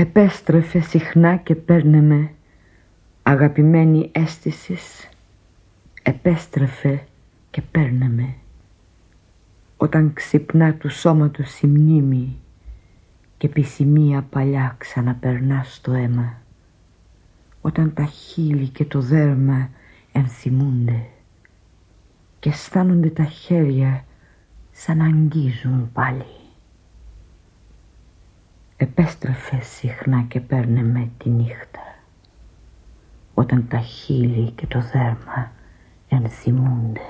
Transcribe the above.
Επέστρεφε συχνά και παίρνε με. Αγαπημένη αίσθησης Επέστρεφε και παίρνε με. Όταν ξυπνά του σώματος η μνήμη Και επισημία παλιά ξαναπερνά στο αίμα. Όταν τα χείλη και το δέρμα ενθυμούνται Και αισθάνονται τα χέρια σαν να αγγίζουν πάλι Επέστρεφε συχνά και παίρνε με τη νύχτα όταν τα χείλη και το δέρμα ενθυμούνται.